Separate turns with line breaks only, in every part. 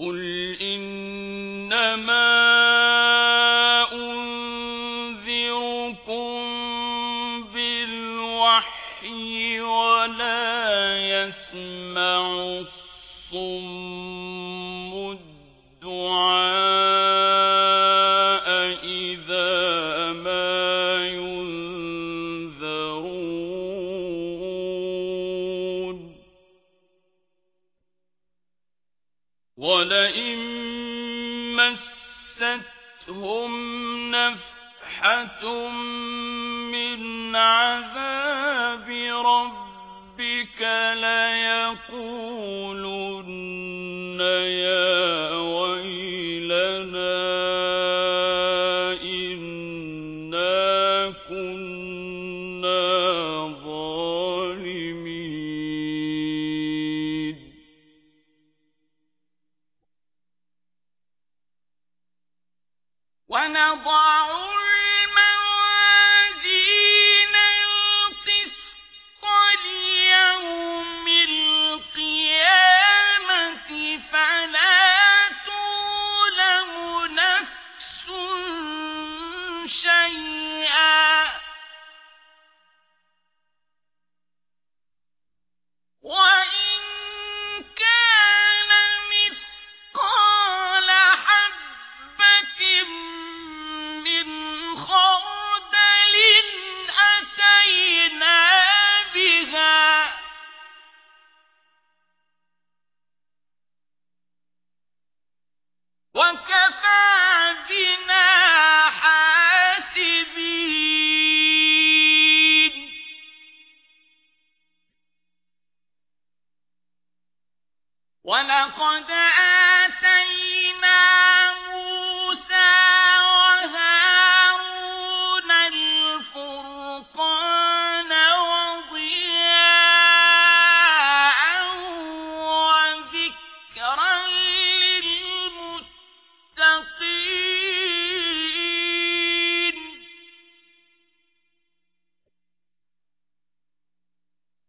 قل إنما أنذركم بالوحي ولا يسمع الصم مستهم نفحة من عذاب ربك
ليقول نضع لقد أن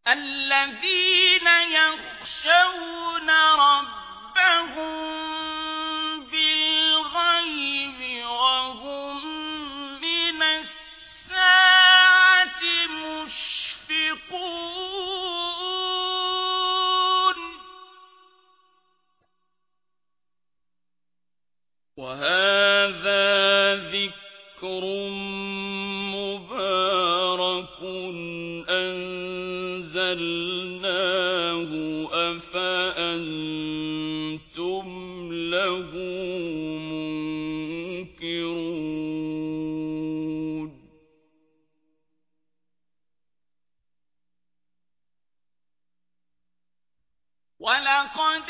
الذين يخشون ربهم بالغيب وهم من الساعة مشفقون.
وهذا ذكر أَنزَلْنَاهُ أَفَأَنتُمْ لَهُ مُنكِرُونَ؟
وَلَقَدْ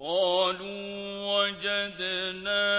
قالوا وجدنا